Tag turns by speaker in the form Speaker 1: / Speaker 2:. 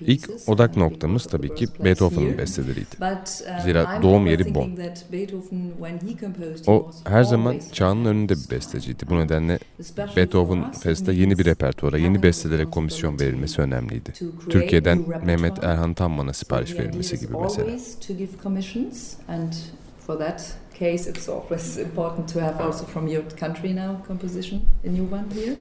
Speaker 1: İlk odak noktamız tabii ki Beethoven'ın besteleriydi. Zira doğum yeri Bonn. O her zaman çağının önünde bir besteciydi. Bu nedenle Beethoven Fest'te yeni bir repertuara, yeni bestelere komisyon verilmesi önemliydi. Türkiye'den Mehmet Erhan Tamman'a sipariş verilmesi gibi mesela.
Speaker 2: case, it's always important to have ah. also from your country now composition, a new one here.